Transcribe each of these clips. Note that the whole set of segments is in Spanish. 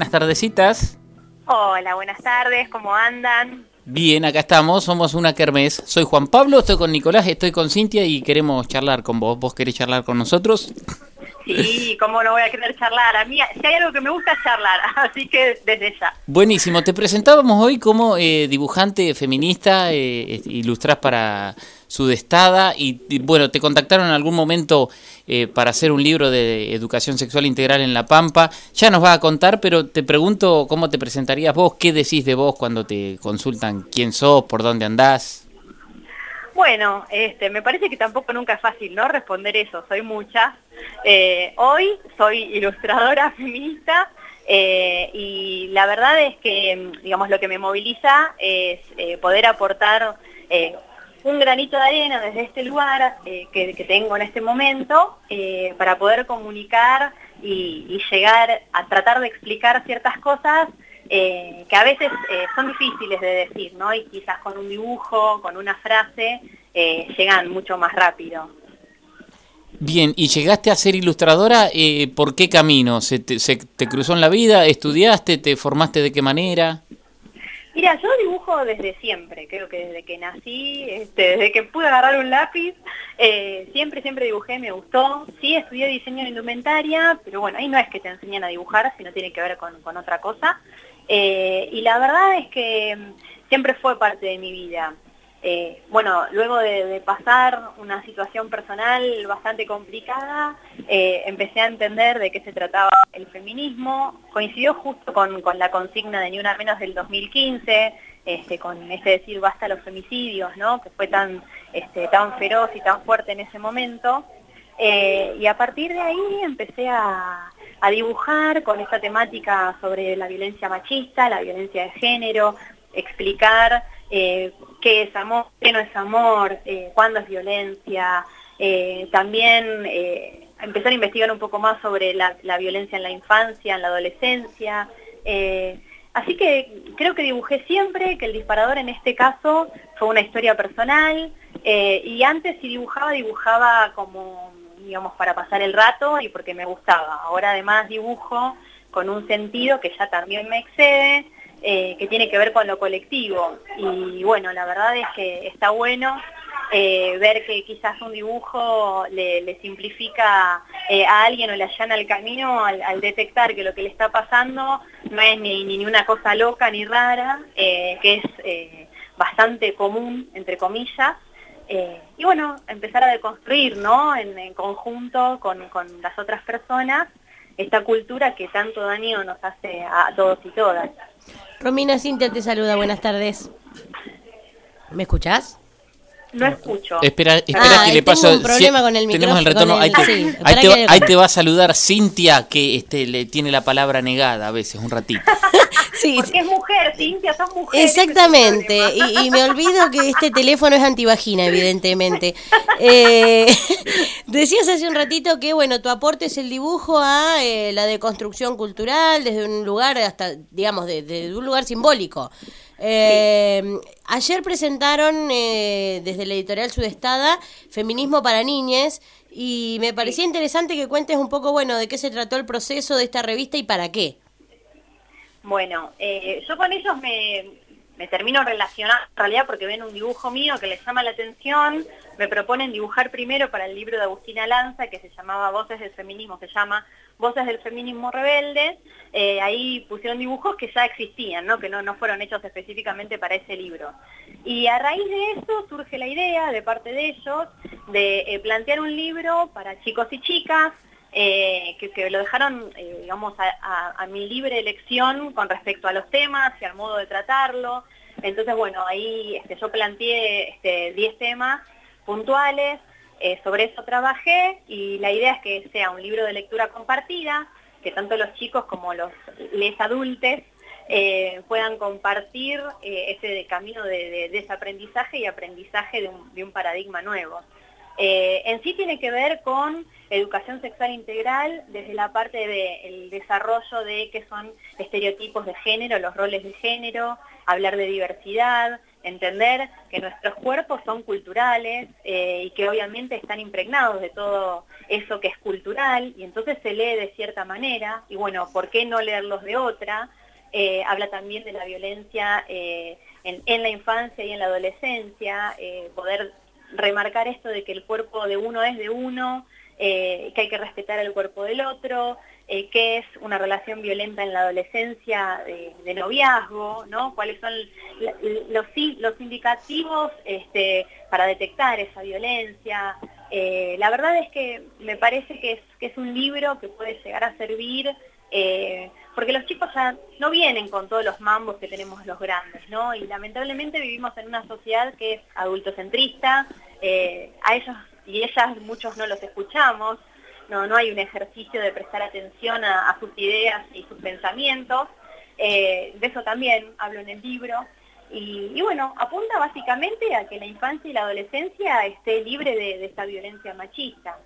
Buenas tardecitas. Hola, buenas tardes, ¿cómo andan? Bien, acá estamos, somos una kermés. Soy Juan Pablo, estoy con Nicolás, estoy con Cintia y queremos charlar con vos. ¿Vos querés charlar con nosotros? Sí, ¿cómo no voy a querer charlar? A mí, si hay algo que me gusta es charlar, así que desde ya. Buenísimo, te presentábamos hoy como eh, dibujante feminista, eh, ilustrás para Sudestada y, y, bueno, te contactaron en algún momento eh, para hacer un libro de educación sexual integral en La Pampa. Ya nos va a contar, pero te pregunto cómo te presentarías vos, qué decís de vos cuando te consultan quién sos, por dónde andás. Bueno, este, me parece que tampoco nunca es fácil, ¿no? Responder eso, soy muchas. Eh, hoy soy ilustradora feminista eh, y la verdad es que, digamos, lo que me moviliza es eh, poder aportar un granito de arena desde este lugar eh, que, tengo en este momento eh, para poder comunicar y, llegar a tratar de explicar ciertas cosas eh, que a veces son difíciles de decir, ¿no? Y quizás con un dibujo, con una frase, llegan mucho más rápido. Bien, y llegaste a ser ilustradora, ¿por qué camino? ¿Se te, ¿Se te cruzó en la vida? ¿Estudiaste? ¿Te formaste de qué manera? Mira, yo dibujo desde siempre, creo que desde que nací, este, desde que pude agarrar un lápiz, eh, siempre, siempre dibujé, me gustó. Sí, estudié diseño de indumentaria, pero bueno, ahí no es que te enseñan a dibujar, sino tiene que ver con, con otra cosa. Eh, y la verdad es que mm, siempre fue parte de mi vida. Eh, bueno, luego de, pasar una situación personal bastante complicada, eh, empecé a entender de qué se trataba el feminismo. Coincidió justo con, con la consigna de Ni Una Menos del 2015, este, con ese decir basta los femicidios, ¿no? que fue tan, este, tan feroz y tan fuerte en ese momento. Eh, y a partir de ahí empecé a, a dibujar con esta temática sobre la violencia machista, la violencia de género, explicar eh, qué es amor, qué no es amor, eh, cuándo es violencia, eh, también empezar a investigar un poco más sobre la, la, violencia en la infancia, en la adolescencia. Así que creo que dibujé siempre, que el disparador en este caso fue una historia personal, y antes si dibujaba, dibujaba como, digamos, para pasar el rato y porque me gustaba. Ahora además dibujo con un sentido que ya también me excede, eh, que tiene que ver con lo colectivo. Y bueno, la verdad es que está bueno eh, ver que quizás un dibujo le, simplifica eh, a alguien o le allana el camino al, detectar que lo que le está pasando no es ni, ni una cosa loca ni rara, que es bastante común, entre comillas. y bueno, empezar a deconstruir, ¿no? En, en conjunto con, con las otras personas esta cultura que tanto daño nos hace a todos y todas. Romina Cintia te saluda, buenas tardes. ¿Me escuchás? No escucho. Espera, espera ah, que le paso. Un problema si, con el tenemos el retorno. El, ahí, te, sí, ahí, te, que... ahí, te, va a saludar Cintia, que este, le tiene la palabra negada a veces, un ratito. sí, Porque es mujer, Cintia, sos mujer. Exactamente. Y, y, me olvido que este teléfono es antivagina, evidentemente. eh, decías hace un ratito que, bueno, tu aporte es el dibujo a eh, la deconstrucción cultural desde un lugar hasta, digamos, desde de un lugar simbólico. Eh, sí. Ayer presentaron eh, desde la editorial Sudestada Feminismo para Niñes y me parecía sí. interesante que cuentes un poco, bueno, de qué se trató el proceso de esta revista y para qué. Bueno, eh, yo con ellos me, termino relacionando en realidad porque ven un dibujo mío que les llama la atención, me proponen dibujar primero para el libro de Agustina Lanza que se llamaba Voces del Feminismo, se llama Voces del Feminismo Rebelde, eh, ahí pusieron dibujos que ya existían, ¿no? que no, no fueron hechos específicamente para ese libro. Y a raíz de eso surge la idea de parte de ellos de eh, plantear un libro para chicos y chicas, eh, que, lo dejaron, eh, digamos, a, mi libre elección con respecto a los temas y al modo de tratarlo. Entonces, bueno, ahí este, yo planteé este, 10 temas puntuales, eh, sobre eso trabajé y la idea es que sea un libro de lectura compartida, que tanto los chicos como los les adultos puedan compartir ese camino de, de, desaprendizaje y aprendizaje de un paradigma nuevo. Eh, en sí tiene que ver con educación sexual integral desde la parte del de desarrollo de qué son estereotipos de género, los roles de género, hablar de diversidad, entender que nuestros cuerpos son culturales eh, y que obviamente están impregnados de todo eso que es cultural y entonces se lee de cierta manera y bueno, ¿por qué no leerlos de otra? Eh, habla también de la violencia eh, en, la infancia y en la adolescencia, poder remarcar esto de que el cuerpo de uno es de uno, que hay que respetar el cuerpo del otro, eh, qué es una relación violenta en la adolescencia de, noviazgo, ¿no? cuáles son los, los indicativos este, para detectar esa violencia. Eh, la verdad es que me parece que es, que es un libro que puede llegar a servir eh, porque los chicos ya no vienen con todos los mambos que tenemos los grandes, ¿no? Y lamentablemente vivimos en una sociedad que es adultocentrista, a ellos y ellas muchos no los escuchamos, no, no hay un ejercicio de prestar atención a, sus ideas y sus pensamientos. Eh, de eso también hablo en el libro. Y, bueno, apunta básicamente a que la infancia y la adolescencia esté libre de, esta violencia machista.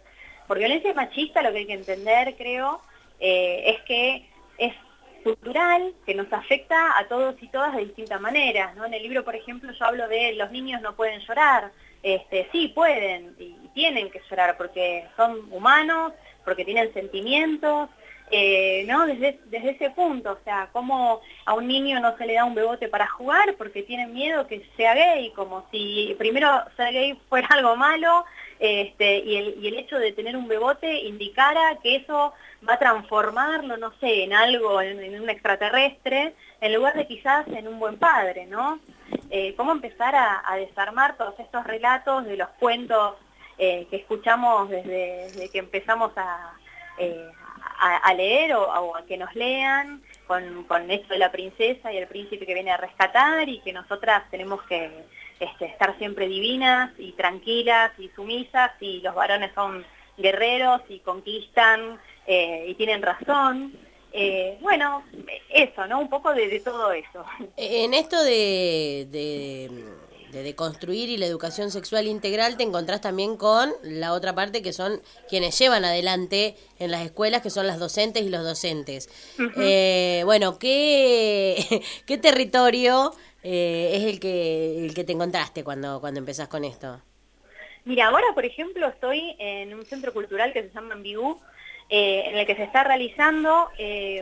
Por violencia machista lo que hay que entender, creo, eh, es que es cultural, que nos afecta a todos y todas de distintas maneras. ¿no? En el libro, por ejemplo, yo hablo de los niños no pueden llorar. Este, sí, pueden, tienen que llorar porque son humanos, porque tienen sentimientos, eh, ¿no? Desde, desde ese punto, o sea, como a un niño no se le da un bebote para jugar porque tienen miedo que sea gay, como si primero ser gay fuera algo malo, este, y, el, hecho de tener un bebote indicara que eso va a transformarlo, no sé, en algo, en, un extraterrestre, en lugar de quizás en un buen padre, ¿no? Eh, ¿Cómo empezar a, desarmar todos estos relatos de los cuentos eh, que escuchamos desde, que empezamos a, eh, leer o, a que nos lean, con, esto de la princesa y el príncipe que viene a rescatar y que nosotras tenemos que este, estar siempre divinas y tranquilas y sumisas y los varones son guerreros y conquistan eh, y tienen razón. bueno, eso, ¿no? Un poco de, todo eso. En esto de de deconstruir y la educación sexual integral, te encontrás también con la otra parte que son quienes llevan adelante en las escuelas, que son las docentes y los docentes. Eh, bueno, ¿qué, qué territorio eh, es el que, el que te encontraste cuando, cuando empezás con esto? Mira, ahora por ejemplo estoy en un centro cultural que se llama Ambigú, eh, en el que se está realizando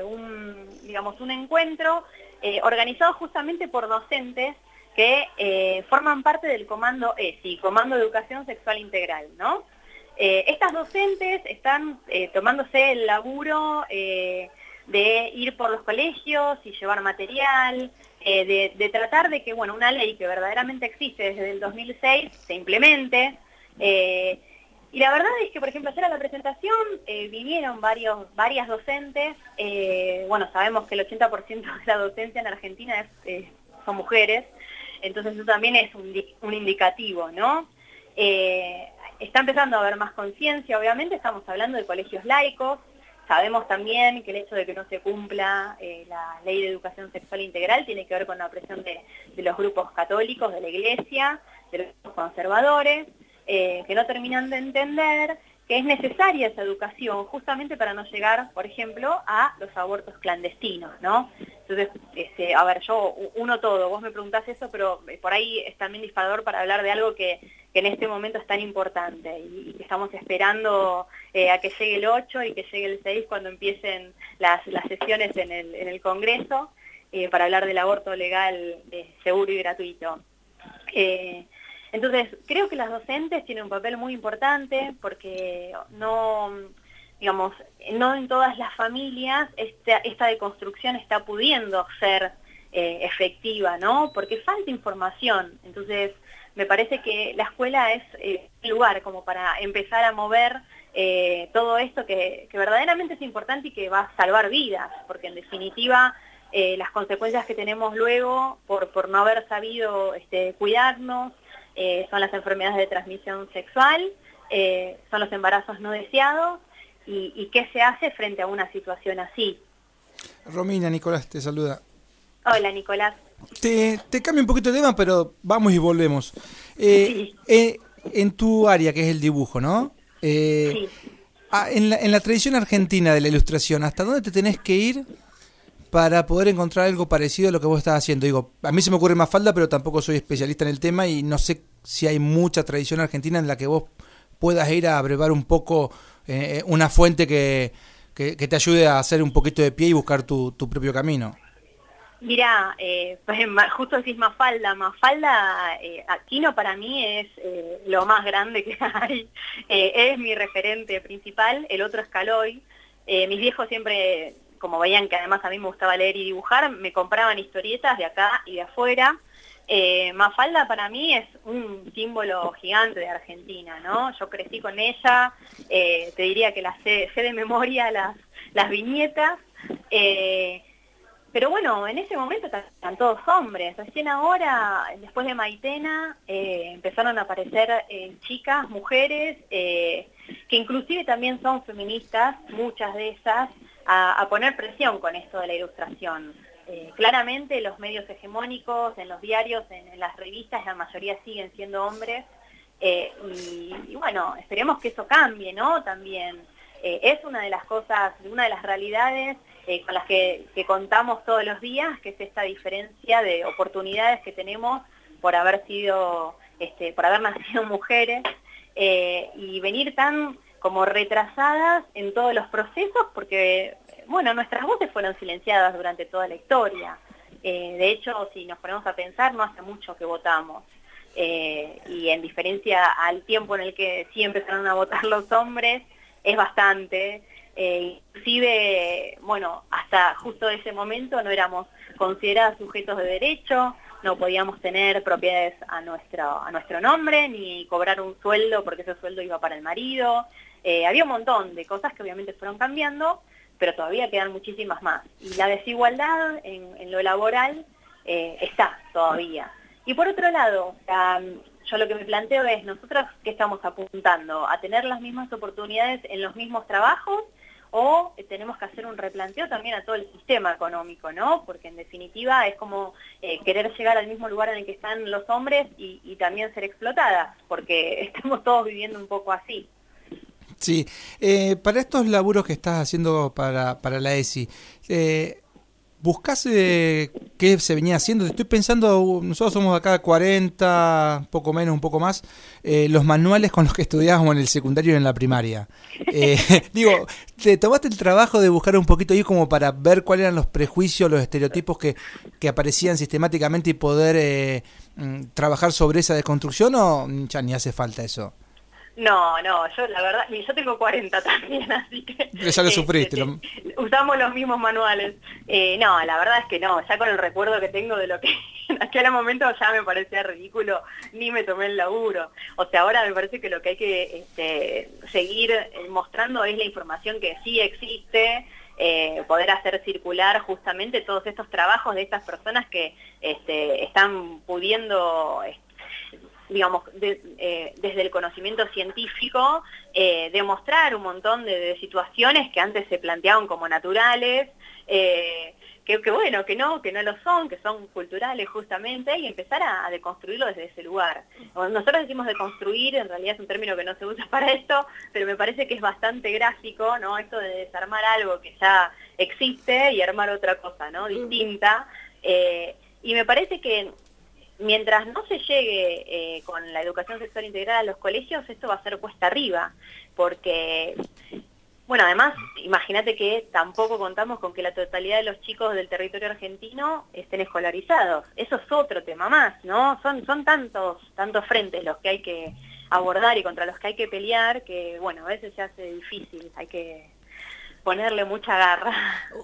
un, digamos, un encuentro organizado justamente por docentes que eh, forman parte del comando ESI, Comando de Educación Sexual Integral, ¿no? Eh, estas docentes están eh, tomándose el laburo de ir por los colegios y llevar material, de, tratar de que, bueno, una ley que verdaderamente existe desde el 2006 se implemente. y la verdad es que, por ejemplo, ayer a la presentación vinieron varios, varias docentes, bueno, sabemos que el 80% de la docencia en Argentina son mujeres, entonces eso también es un, indicativo, ¿no? Eh, está empezando a haber más conciencia, obviamente, estamos hablando de colegios laicos, sabemos también que el hecho de que no se cumpla eh, la ley de educación sexual integral tiene que ver con la presión de, los grupos católicos, de la iglesia, de los conservadores, eh, que no terminan de entender que es necesaria esa educación justamente para no llegar, por ejemplo, a los abortos clandestinos, ¿no? Entonces, este, a ver, yo uno todo, vos me preguntás eso, pero eh, por ahí es también disparador para hablar de algo que, en este momento es tan importante y, que estamos esperando eh, a que llegue el 8 y que llegue el 6 cuando empiecen las, sesiones en el, Congreso eh, para hablar del aborto legal, seguro y gratuito. Entonces, creo que las docentes tienen un papel muy importante porque no, digamos, no en todas las familias esta, esta deconstrucción está pudiendo ser eh, efectiva, ¿no? Porque falta información. Entonces, me parece que la escuela es eh, el lugar como para empezar a mover eh, todo esto que, verdaderamente es importante y que va a salvar vidas, porque en definitiva las consecuencias que tenemos luego por, por no haber sabido este, cuidarnos, eh, son las enfermedades de transmisión sexual, eh, son los embarazos no deseados y, qué se hace frente a una situación así. Romina, Nicolás, te saluda. Hola, Nicolás. Te, cambio un poquito de tema, pero vamos y volvemos. Eh, en tu área, que es el dibujo, ¿no? sí. Ah, en, la, en la tradición argentina de la ilustración, ¿hasta dónde te tenés que ir para poder encontrar algo parecido a lo que vos estás haciendo? Digo, a mí se me ocurre más falda, pero tampoco soy especialista en el tema y no sé si hay mucha tradición argentina en la que vos puedas ir a abrevar un poco eh, una fuente que, que, te ayude a hacer un poquito de pie y buscar tu, tu propio camino. Mira, eh, justo decís Mafalda, Mafalda, eh, Aquino para mí es eh, lo más grande que hay, eh, es mi referente principal, el otro es Caloy, mis viejos siempre, como veían que además a mí me gustaba leer y dibujar, me compraban historietas de acá y de afuera, Mafalda para mí es un símbolo gigante de Argentina, ¿no? Yo crecí con ella, te diría que la sé, sé de memoria las, las viñetas, pero bueno, en ese momento están todos hombres. Recién ahora, después de Maitena, eh, empezaron a aparecer eh, chicas, mujeres, eh, que inclusive también son feministas, muchas de esas, a, poner presión con esto de la ilustración. claramente los medios hegemónicos, en los diarios, en, las revistas, la mayoría siguen siendo hombres. Y, bueno, esperemos que eso cambie, ¿no? También es una de las cosas, una de las realidades eh, con las que, contamos todos los días, que es esta diferencia de oportunidades que tenemos por haber sido, este, por haber nacido mujeres eh, y venir tan como retrasadas en todos los procesos porque, bueno, nuestras voces fueron silenciadas durante toda la historia. Eh, de hecho, si nos ponemos a pensar, no hace mucho que votamos. y en diferencia al tiempo en el que sí empezaron a votar los hombres, es bastante. Eh, inclusive, bueno, hasta justo ese momento no éramos consideradas sujetos de derecho, no podíamos tener propiedades a nuestro, a nuestro nombre, ni cobrar un sueldo porque ese sueldo iba para el marido. Eh, había un montón de cosas que obviamente fueron cambiando, pero todavía quedan muchísimas más. Y la desigualdad en, lo laboral eh, está todavía. Y por otro lado, yo lo que me planteo es, nosotros, ¿qué estamos apuntando? ¿A tener las mismas oportunidades en los mismos trabajos? O tenemos que hacer un replanteo también a todo el sistema económico, ¿no? Porque en definitiva es como eh, querer llegar al mismo lugar en el que están los hombres y, también ser explotadas, porque estamos todos viviendo un poco así. Sí, eh, para estos laburos que estás haciendo para, para la ESI, eh, ¿Buscás eh, qué se venía haciendo? Estoy pensando, nosotros somos acá 40, poco menos, un poco más, eh, los manuales con los que estudiábamos en el secundario y en la primaria. Eh, digo, ¿te tomaste el trabajo de buscar un poquito ahí como para ver cuáles eran los prejuicios, los estereotipos que, que aparecían sistemáticamente y poder mm, trabajar sobre esa deconstrucción o ya ni hace falta eso? No, no, yo la verdad, yo tengo 40 también, así que... Ya lo este, sufriste. Usamos los mismos manuales. Eh, no, la verdad es que no, ya con el recuerdo que tengo de lo que en aquel momento ya me parecía ridículo, ni me tomé el laburo. O sea, ahora me parece que lo que hay que este, seguir eh, mostrando es la información que sí existe, eh, poder hacer circular justamente todos estos trabajos de estas personas que este, están pudiendo digamos, eh, desde el conocimiento científico, eh, demostrar un montón de, situaciones que antes se planteaban como naturales, eh, que, bueno, que no, que no lo son, que son culturales justamente, y empezar a, deconstruirlo desde ese lugar. Nosotros decimos deconstruir, en realidad es un término que no se usa para esto, pero me parece que es bastante gráfico, ¿no? Esto de desarmar algo que ya existe y armar otra cosa, ¿no? Distinta. y me parece que mientras no se llegue eh, con la educación sexual integral a los colegios, esto va a ser cuesta arriba, porque, bueno, además, imagínate que tampoco contamos con que la totalidad de los chicos del territorio argentino estén escolarizados. Eso es otro tema más, ¿no? Son, son tantos, tantos frentes los que hay que abordar y contra los que hay que pelear que, bueno, a veces se hace difícil, hay que ponerle mucha garra.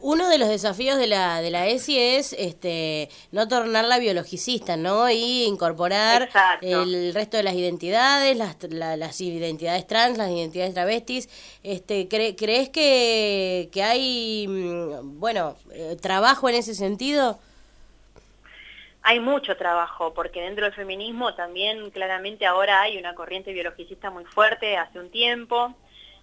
Uno de los desafíos de la, de la ESI es este, no tornarla biologicista, ¿no? Y incorporar el resto de las identidades, las, las identidades trans, las identidades travestis. Este, ¿Crees que, que hay, mm, bueno, eh, trabajo en ese sentido? Hay mucho trabajo, porque dentro del feminismo también claramente ahora hay una corriente biologicista muy fuerte hace un tiempo.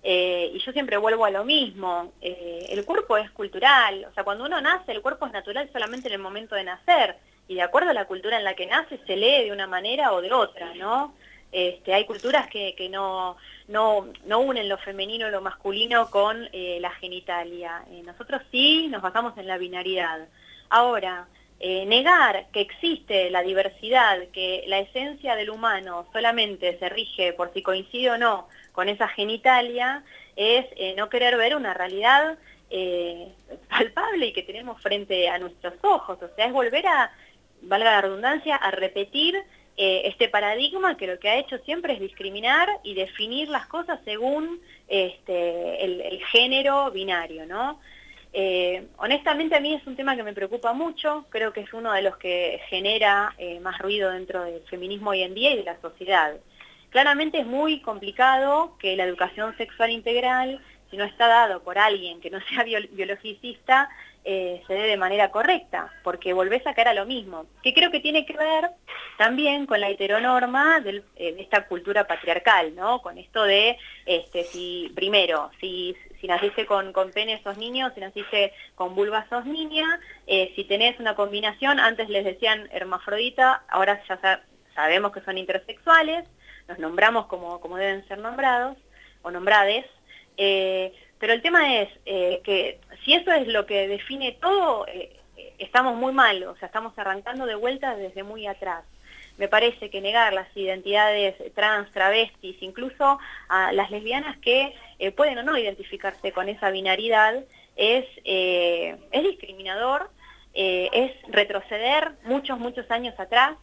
Eh, y yo siempre vuelvo a lo mismo, eh, el cuerpo es cultural, o sea, cuando uno nace el cuerpo es natural solamente en el momento de nacer, y de acuerdo a la cultura en la que nace se lee de una manera o de otra, ¿no? Este, hay culturas que, que no, no, no, unen lo femenino o lo masculino con eh, la genitalia. Nosotros sí nos basamos en la binaridad. Ahora, eh, negar que existe la diversidad, que la esencia del humano solamente se rige por si coincide o no con esa genitalia, es no querer ver una realidad palpable y que tenemos frente a nuestros ojos. O sea, es volver a, valga la redundancia, a repetir eh, este paradigma que lo que ha hecho siempre es discriminar y definir las cosas según este, el, género binario, ¿no? Eh, honestamente a mí es un tema que me preocupa mucho, creo que es uno de los que genera eh, más ruido dentro del feminismo hoy en día y de la sociedad. Claramente es muy complicado que la educación sexual integral, si no está dado por alguien que no sea biologicista, eh, se dé de manera correcta, porque volvés a caer a lo mismo, que creo que tiene que ver también con la heteronorma de esta cultura patriarcal, ¿no? Con esto de, este, si primero, si, si naciste con, con pene sos niño, si naciste con vulva sos niña, eh, si tenés una combinación, antes les decían hermafrodita, ahora ya sabemos que son intersexuales, nos nombramos como, como deben ser nombrados o nombrades, pero el tema es eh, que si eso es lo que define todo, eh, estamos muy mal, o sea, estamos arrancando de vuelta desde muy atrás. Me parece que negar las identidades trans, travestis, incluso a las lesbianas que eh, pueden o no identificarse con esa binaridad, es, es discriminador, es retroceder muchos, muchos años atrás,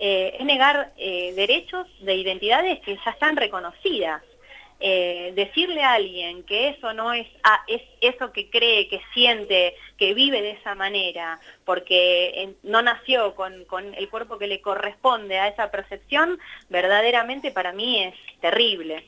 es negar derechos de identidades que ya están reconocidas. Eh, decirle a alguien que eso no es, ah, es eso que cree, que siente, que vive de esa manera, porque no nació con, el cuerpo que le corresponde a esa percepción, verdaderamente para mí es terrible.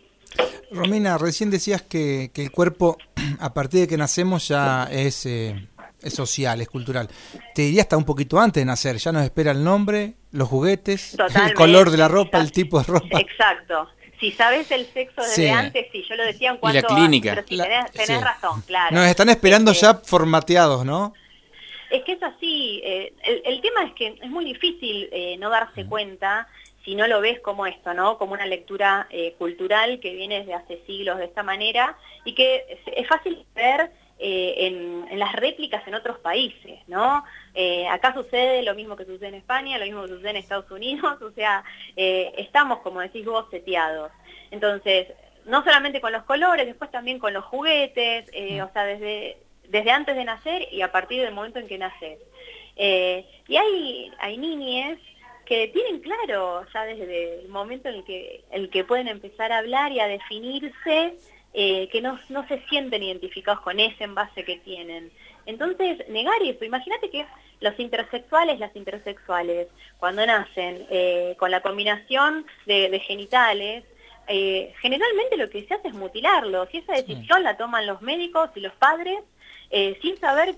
Romina, recién decías que, el cuerpo, a partir de que nacemos, ya es, eh, es social, es cultural. Te diría hasta un poquito antes de nacer, ya nos espera el nombre, los juguetes, el color de la ropa, el tipo de ropa. Exacto, si sabes el sexo desde antes, sí, yo lo decía en cuanto y la clínica. pero tenés, razón, claro. Nos están esperando este, ya formateados, ¿no? Es que es así. Eh, el, tema es que es muy difícil eh, no darse cuenta si no lo ves como esto, ¿no? Como una lectura eh, cultural que viene desde hace siglos de esta manera y que es fácil ver eh, en, las réplicas en otros países, ¿no? Eh, acá sucede lo mismo que sucede en España, lo mismo que sucede en Estados Unidos, o sea, eh, estamos, como decís vos, seteados. Entonces, no solamente con los colores, después también con los juguetes, o sea, desde, desde antes de nacer y a partir del momento en que naces. y hay, hay niñes que tienen claro ya desde el momento en el que, el que pueden empezar a hablar y a definirse eh, que no, no se sienten identificados con ese envase que tienen. Entonces, negar eso, imagínate que los intersexuales, las intersexuales, cuando nacen eh, con la combinación de, genitales, eh, generalmente lo que se hace es mutilarlos y esa decisión la toman los médicos y los padres sin saber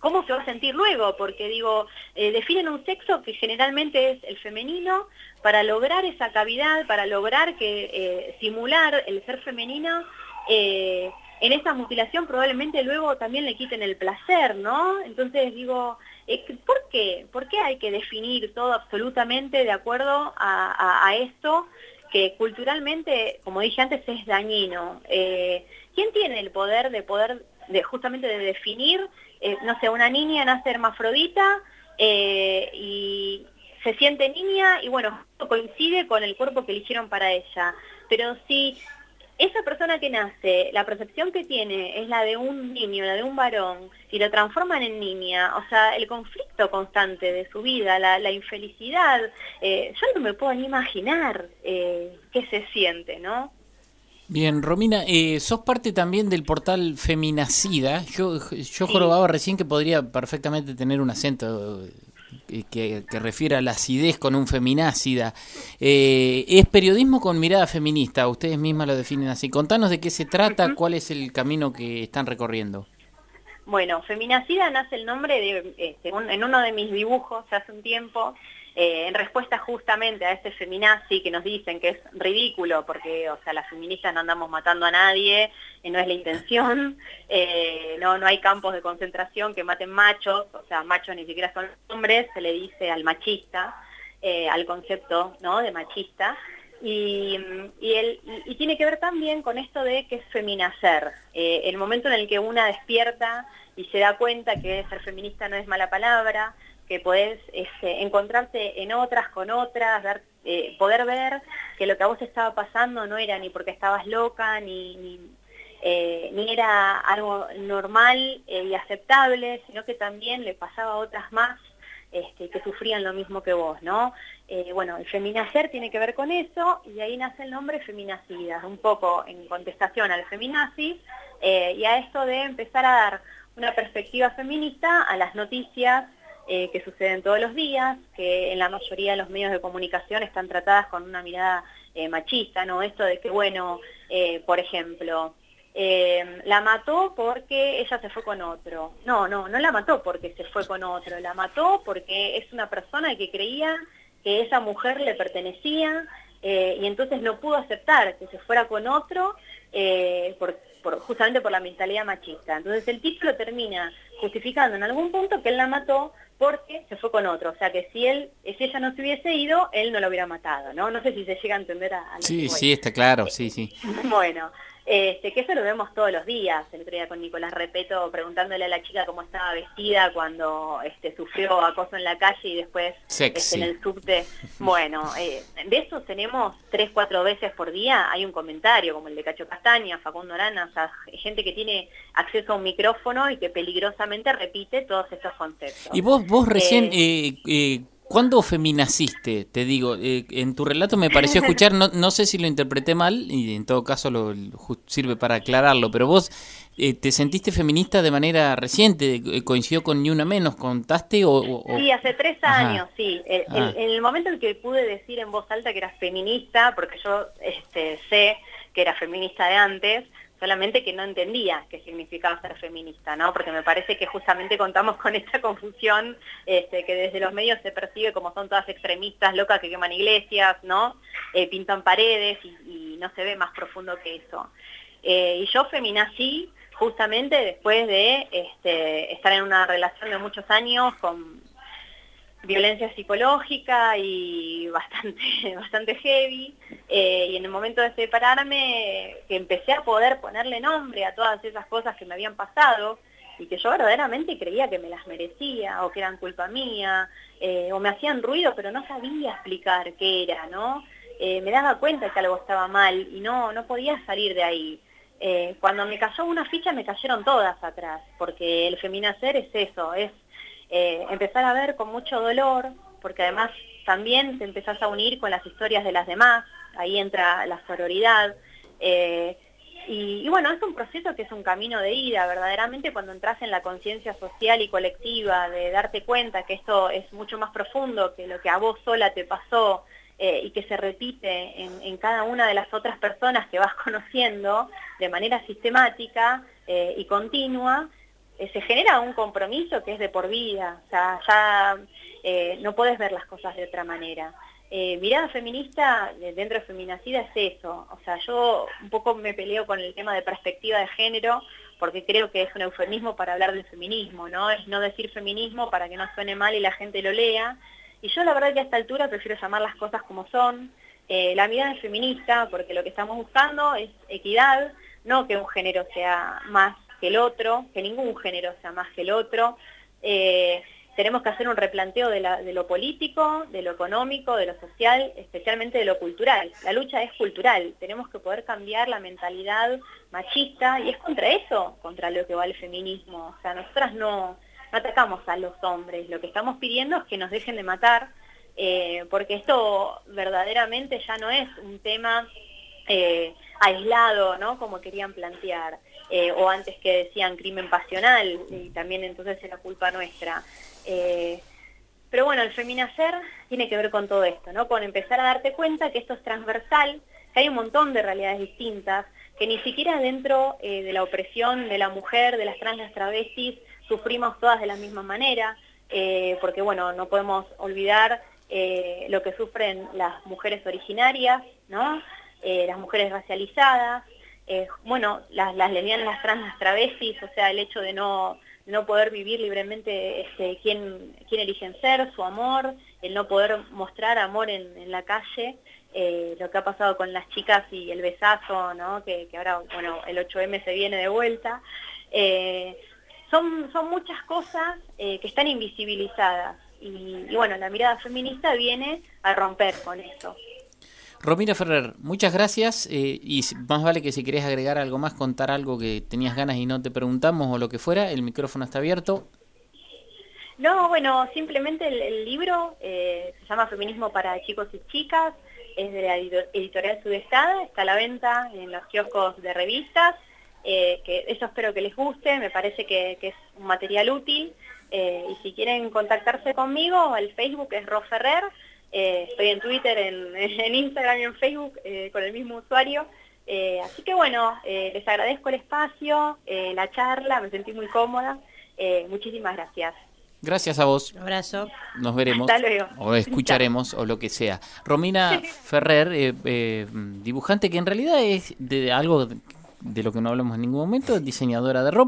cómo se va a sentir luego, porque digo, definen un sexo que generalmente es el femenino para lograr esa cavidad, para lograr que eh, simular el ser femenino, eh, en esa mutilación probablemente luego también le quiten el placer, ¿no? Entonces digo, eh, ¿por qué? ¿Por qué hay que definir todo absolutamente de acuerdo a, esto que culturalmente, como dije antes, es dañino? ¿Quién tiene el poder de poder, de, justamente de definir, no sé, una niña nace hermafrodita y se siente niña y bueno, coincide con el cuerpo que eligieron para ella. Pero si esa persona que nace, la percepción que tiene es la de un niño, la de un varón, y lo transforman en niña, o sea, el conflicto constante de su vida, la, infelicidad, eh, yo no me puedo ni imaginar eh, qué se siente, ¿no? Bien, Romina, eh, sos parte también del portal Feminacida. Yo, yo jorobaba recién que podría perfectamente tener un acento que, refiere a la acidez con un feminácida. Eh, es periodismo con mirada feminista, ustedes mismas lo definen así. Contanos de qué se trata, cuál es el camino que están recorriendo. Bueno, Feminacida nace el nombre de, este, en uno de mis dibujos hace un tiempo, eh, en respuesta justamente a ese feminazi que nos dicen que es ridículo porque, o sea, las feministas no andamos matando a nadie, eh, no es la intención, eh, no, no hay campos de concentración que maten machos, o sea, machos ni siquiera son hombres, se le dice al machista, al concepto ¿no? de machista. Y, tiene que ver también con esto de que es feminacer, eh, el momento en el que una despierta y se da cuenta que ser feminista no es mala palabra, que podés este, encontrarte en otras, con otras, eh, poder ver que lo que a vos estaba pasando no era ni porque estabas loca, ni, ni, eh, era algo normal y aceptable, sino que también le pasaba a otras más este, que sufrían lo mismo que vos, ¿no? Eh, bueno, el feminacer tiene que ver con eso y ahí nace el nombre feminacidas, un poco en contestación al feminazis eh, y a esto de empezar a dar una perspectiva feminista a las noticias eh, que suceden todos los días, que en la mayoría de los medios de comunicación están tratadas con una mirada machista, ¿no? Esto de que, bueno, por ejemplo, eh, la mató porque ella se fue con otro. No, no, no la mató porque se fue con otro, la mató porque es una persona que creía que esa mujer le pertenecía eh, y entonces no pudo aceptar que se fuera con otro eh, justamente por la mentalidad machista. Entonces el título termina justificando en algún punto que él la mató porque se fue con otro. O sea que si él, si ella no se hubiese ido, él no lo hubiera matado, ¿no? No sé si se llega a entender a, Sí, sí, está claro, sí, sí. Bueno, este, que eso lo vemos todos los días, el otro día con Nicolás Repeto preguntándole a la chica cómo estaba vestida cuando este, sufrió acoso en la calle y después este, en el subte. Bueno, eh, de eso tenemos tres, cuatro veces por día, hay un comentario como el de Cacho Castaña, Facundo Arana, o sea, gente que tiene acceso a un micrófono y que peligrosamente repite todos estos conceptos. Y vos, vos recién... Eh, eh, ¿Cuándo feminaciste? Te digo, eh, en tu relato me pareció escuchar, no, no, sé si lo interpreté mal, y en todo caso lo, sirve para aclararlo, pero vos eh, te sentiste feminista de manera reciente, eh, coincidió con Ni Una Menos, ¿contaste? O, Sí, hace tres años, sí. Ah. en el momento en que pude decir en voz alta que era feminista, porque yo este, sé que era feminista de antes, solamente que no entendía qué significaba ser feminista, ¿no? Porque me parece que justamente contamos con esta confusión este, que desde los medios se percibe como son todas extremistas, locas que queman iglesias, ¿no? Eh, pintan paredes y, no se ve más profundo que eso. Eh, y yo feminací justamente después de este, estar en una relación de muchos años con violencia psicológica y bastante, bastante heavy. Eh, y en el momento de separarme, que empecé a poder ponerle nombre a todas esas cosas que me habían pasado y que yo verdaderamente creía que me las merecía o que eran culpa mía eh, o me hacían ruido, pero no sabía explicar qué era, ¿no? Eh, me daba cuenta que algo estaba mal y no, no podía salir de ahí. cuando me cayó una ficha me cayeron todas atrás, porque el feminacer es eso, es eh, empezar a ver con mucho dolor, porque además también te empezás a unir con las historias de las demás, ahí entra la sororidad. Eh, y, bueno, es un proceso que es un camino de ida, verdaderamente cuando entras en la conciencia social y colectiva, de darte cuenta que esto es mucho más profundo que lo que a vos sola te pasó eh, y que se repite en, en, cada una de las otras personas que vas conociendo de manera sistemática y continua, eh, se genera un compromiso que es de por vida, o sea, ya eh, no puedes ver las cosas de otra manera. Eh, mirada feminista dentro de Feminacida es eso, o sea, yo un poco me peleo con el tema de perspectiva de género, porque creo que es un eufemismo para hablar del feminismo, ¿no? Es no decir feminismo para que no suene mal y la gente lo lea. Y yo la verdad que a esta altura prefiero llamar las cosas como son. la mirada es feminista porque lo que estamos buscando es equidad, no que un género sea más que el otro, que ningún género sea más que el otro. Eh, tenemos que hacer un replanteo de, lo político, de lo económico, de lo social, especialmente de lo cultural. La lucha es cultural, tenemos que poder cambiar la mentalidad machista y es contra eso, contra lo que va el feminismo. O sea, nosotras no, atacamos a los hombres, lo que estamos pidiendo es que nos dejen de matar, eh, porque esto verdaderamente ya no es un tema eh, aislado, ¿no? Como querían plantear. Eh, o antes que decían crimen pasional, y también entonces era culpa nuestra. Eh, pero bueno, el feminacer tiene que ver con todo esto, ¿no? Con empezar a darte cuenta que esto es transversal, que hay un montón de realidades distintas, que ni siquiera dentro eh, de la opresión de la mujer, de las trans, las travestis, sufrimos todas de la misma manera, porque bueno, no podemos olvidar lo que sufren las mujeres originarias, ¿no? las mujeres racializadas, eh, bueno, las, lesbianas, las trans, las travestis, o sea, el hecho de no, no poder vivir libremente este, quién, quién eligen ser, su amor, el no poder mostrar amor en, la calle, eh, lo que ha pasado con las chicas y el besazo, ¿no? que, ahora bueno, el 8M se viene de vuelta. Eh, son, son muchas cosas que están invisibilizadas y bueno, la mirada feminista viene a romper con eso. Romina Ferrer, muchas gracias eh, y más vale que si querés agregar algo más, contar algo que tenías ganas y no te preguntamos o lo que fuera, el micrófono está abierto. No, bueno, simplemente el, libro eh, se llama Feminismo para chicos y chicas, es de la editorial Sudestada, está a la venta en los kioscos de revistas, eh, que eso espero que les guste, me parece que, es un material útil y si quieren contactarse conmigo, el Facebook es Ro Ferrer, eh, estoy en Twitter, en, Instagram y en Facebook eh, con el mismo usuario. Eh, así que bueno, les agradezco el espacio, la charla, me sentí muy cómoda. muchísimas gracias. Gracias a vos. Un abrazo. Nos veremos. Hasta luego. O escucharemos o lo que sea. Romina Ferrer, dibujante que en realidad es de algo de lo que no hablamos en ningún momento, diseñadora de ropa.